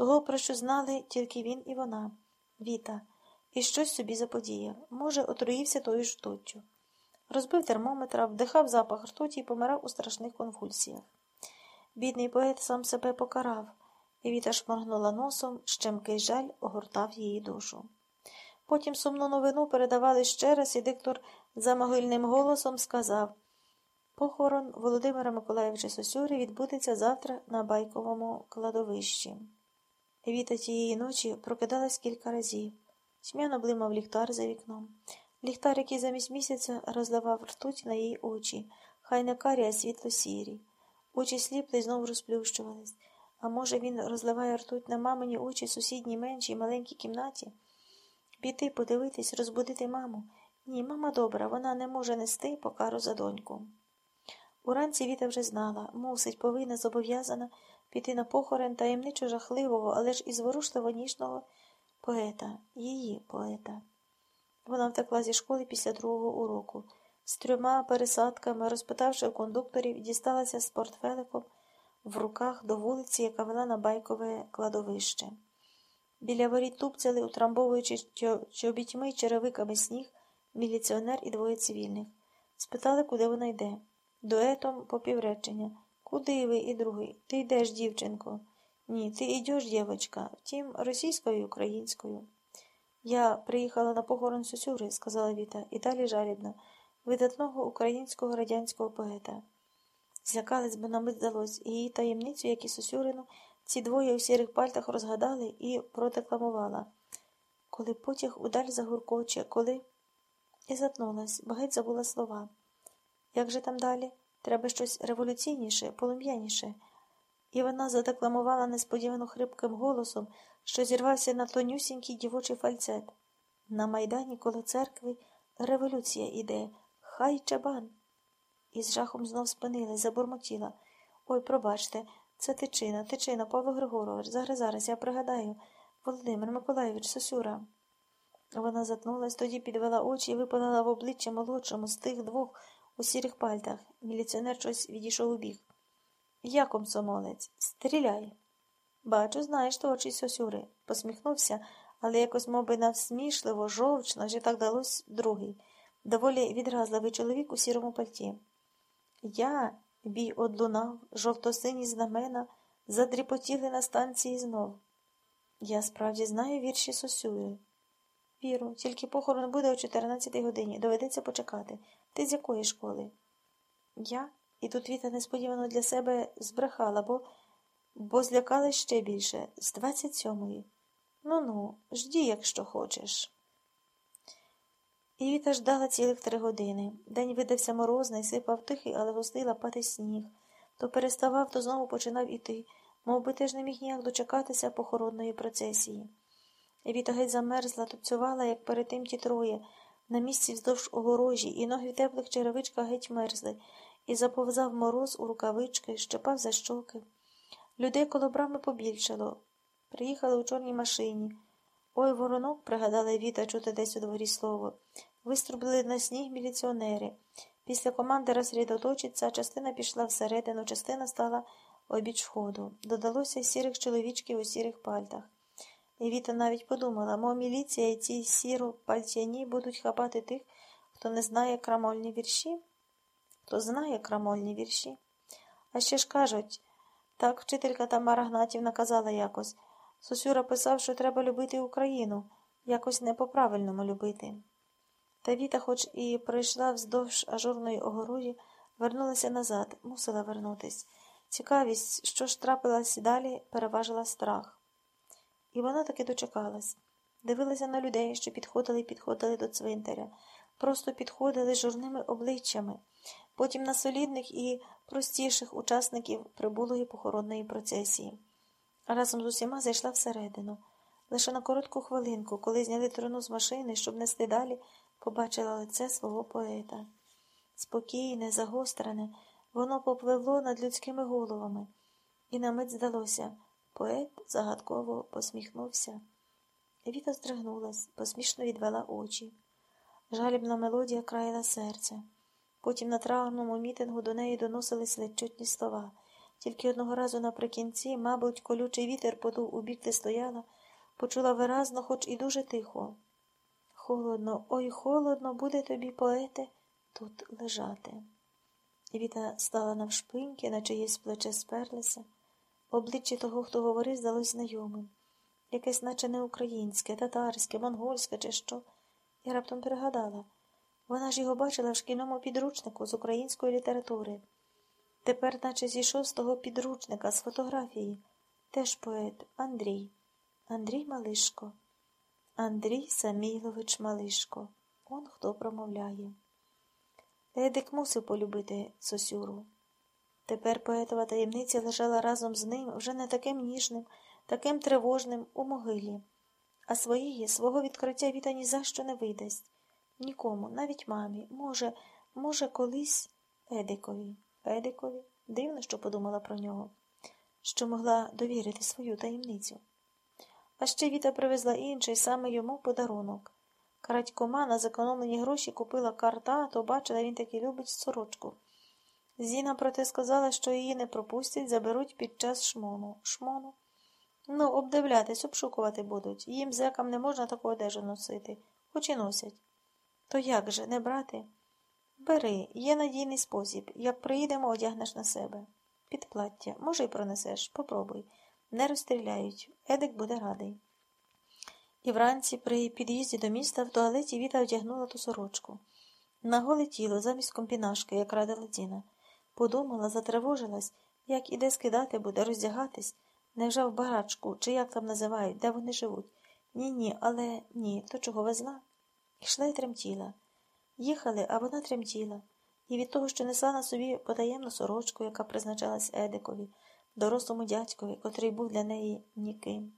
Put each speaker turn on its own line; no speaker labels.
того, про що знали тільки він і вона, Віта, і щось собі заподіяв. Може, отруївся тою ж ртуттю. Розбив термометра, вдихав запах ртуті і помирав у страшних конвульсіях. Бідний поет сам себе покарав, і Віта шморгнула носом, щемкий жаль огортав її душу. Потім сумну новину передавали ще раз, і диктор за могильним голосом сказав Похорон Володимира Миколаївича Сосюри відбудеться завтра на байковому кладовищі. Віта тієї ночі прокидалась кілька разів. Тьмяно блимав ліхтар за вікном. Ліхтар, який замість місяця розливав ртуть на її очі, хай не карі, а світло сірі. Очі сліпли й знову розплющувались. А може, він розливає ртуть на мамині очі сусідній меншій маленькій кімнаті? Піти, подивитись, розбудити маму. Ні, мама добра, вона не може нести покару за доньку. Уранці Віта вже знала, мусить, повинна, зобов'язана піти на похорон таємничо жахливого, але ж і зворушливо ніжного поета, її поета. Вона втекла зі школи після другого уроку. З трьома пересадками, розпитавши у кондукторів, дісталася з портфеликом в руках до вулиці, яка вела на байкове кладовище. Біля воріт тупцяли, утрамбовуючи чобітьми й черевиками сніг, міліціонер і двоє цивільних. Спитали, куди вона йде. Дуетом по півречення. Куди ви і другий? Ти йдеш, дівчинко? Ні, ти йдеш, дівчинка, втім, російською і українською. Я приїхала на похорон Сюсюри, сказала Віта, і далі жалібно, видатного українського радянського поета. Злякались, бо нам здалось, її таємницю, як і Сосюрину, ці двоє у сірих пальтах розгадали і продекламувала. Коли потяг удаль загуркоче, коли. І затнулась, бо геть забула слова. Як же там далі? Треба щось революційніше, полум'яніше. І вона задекламувала несподівано хрипким голосом, що зірвався на тонюсінький дівочий фальцет. На майдані коло церкви революція іде, хай чабан. І з жахом знов спинилась, забурмотіла. Ой, пробачте, це тичина, тичина, Павло Григорович. Зараз зараз я пригадаю. Володимир Миколаївич, Сосюра. Вона затнулась, тоді підвела очі і випалила в обличчя молодшому з тих двох у сірих пальтах. Міліціонер щось відійшов у бік. Я комсомолець, стріляй. Бачу, знаєш творчість Сосюри. Посміхнувся, але якось, мов би, навсмішливо, жовчно, вже так далось другий, доволі відразливий чоловік у сірому пальті. Я, бій одлунав, жовто-сині знамена, задріпотіли на станції знов. Я справді знаю вірші Сосюри. Віру, тільки похорон буде о 14 годині. Доведеться почекати. Ти з якої школи? Я? І тут Віта несподівано для себе збрехала, бо бо злякалась ще більше з 27-ї. Ну ну, жді, якщо хочеш. І Віта ждала цілих три години. День видався морозний, сипав тихий, але густий лапатий сніг. То переставав, то знову починав іти, мов би теж не міг ніяк дочекатися похоронної процесії. Віта геть замерзла, тупцювала, як перед тим ті троє, на місці вздовж огорожі, і ноги в теплих черевичках геть мерзли, і заповзав мороз у рукавички, щепав за щоки. Людей коло брами побільшало. Приїхали у чорній машині. Ой, воронок, пригадала Віта чути десь у дворі слово. Виструбили на сніг міліціонери. Після команди розрядоточиться, частина пішла всередину, частина стала обіч входу. Додалося сірих чоловічків у сірих пальтах. І Віта навіть подумала, мов міліція і ці сіро пальтяні будуть хапати тих, хто не знає крамольні вірші, хто знає крамольні вірші. А ще ж кажуть, так вчителька Тамара Гнатівна казала якось Сосюра писав, що треба любити Україну, якось не по-правильному любити. Та Віта, хоч і пройшла вздовж ажурної огороді, вернулася назад, мусила вернутись. Цікавість, що ж трапилась далі, переважила страх. І вона таки дочекалась. Дивилася на людей, що підходили і підходили до цвинтаря, просто підходили журними обличчями, потім на солідних і простіших учасників прибулої похоронної процесії. Разом з усіма зайшла всередину. Лише на коротку хвилинку, коли зняли трону з машини, щоб нести далі, побачила лице свого поета. Спокійне, загострене, воно попливло над людськими головами, і на мить здалося. Поет загадково посміхнувся. Віта здригнулась, посмішно відвела очі. Жалібна мелодія країла серце. Потім на травному мітингу до неї доносились ледь слова. Тільки одного разу наприкінці, мабуть, колючий вітер подув у бік, де стояла, почула виразно, хоч і дуже тихо. Холодно, ой, холодно буде тобі, поете, тут лежати. Віта стала навшпиньки, на чиєсь плече сперлася. Обличчя того, хто говорив, здалось знайомим. Якесь, наче не українське, татарське, монгольське, чи що. Я раптом пригадала. Вона ж його бачила в шкільному підручнику з української літератури. Тепер, наче зійшов з того підручника, з фотографії. Теж поет Андрій. Андрій Малишко. Андрій Самійлович Малишко. Он хто промовляє. Едик мусив полюбити Сосюру. Тепер поетова таємниця лежала разом з ним, вже не таким ніжним, таким тривожним у могилі, а своєї, свого відкриття Віта ні за що не видасть. Нікому, навіть мамі, може, може, колись Едикові. Едикові? Дивно, що подумала про нього, що могла довірити свою таємницю. А ще Віта привезла інший саме йому подарунок. Крадькома на зекономлені гроші купила карта, то бачила, він таки любить сорочку. Зіна, проте, сказала, що її не пропустять, заберуть під час шмону. Шмону? Ну, обдивлятись, обшукувати будуть. Їм зекам не можна таку одежу носити, хоч і носять. То як же, не брати? Бери, є надійний спосіб. Як приїдемо, одягнеш на себе. Під плаття. Може, й пронесеш. Попробуй. Не розстріляють. Едик буде радий. І вранці при під'їзді до міста в туалеті Віта одягнула ту сорочку. На голе тіло, замість компінашки, як радила Діна. Подумала, затривожилась, як іде скидати буде, роздягатись. Невже в барачку, чи як там називають, де вони живуть? Ні, ні, але ні, то чого везла? Йшла й тремтіла. Їхали, а вона тремтіла. І від того, що несла на собі потаємну сорочку, яка призначалась Едикові, дорослому дядькові, котрий був для неї ніким.